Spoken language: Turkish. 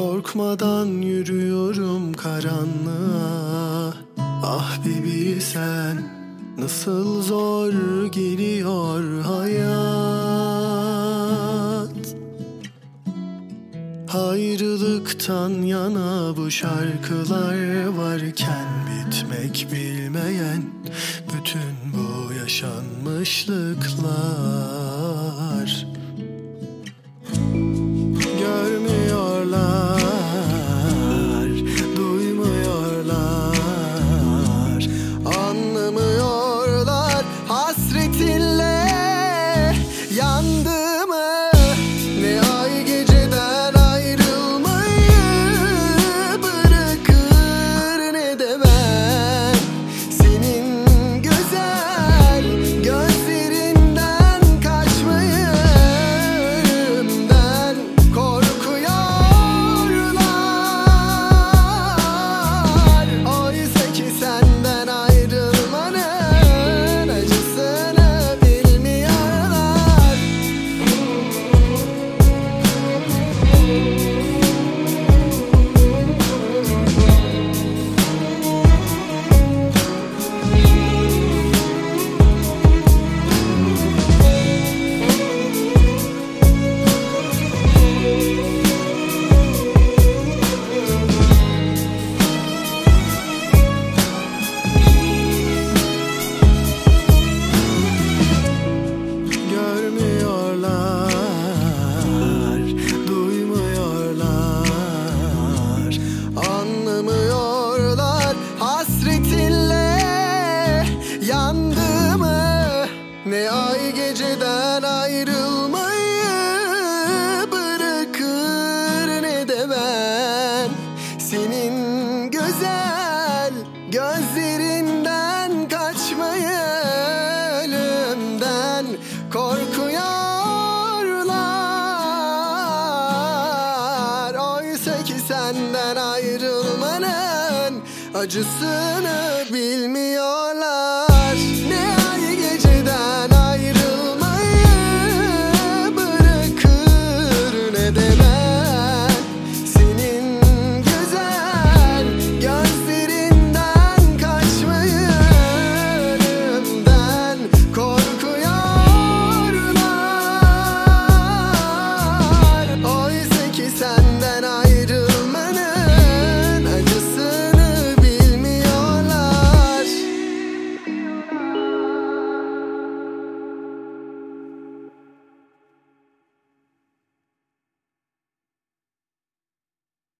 Korkmadan yürüyorum karanlığa. Ah bir bilsen nasıl zor geliyor hayat. Ayrılıktan yana bu şarkılar varken bitmek bilmeyen bütün bu yaşanmışlıklar Ne ay geceden ayrılmayı bırakır ne de ben. Senin güzel gözlerinden kaçmayı ölümden korkuyorlar. Oysa ki senden ayrılmanın acısını bilmiyorlar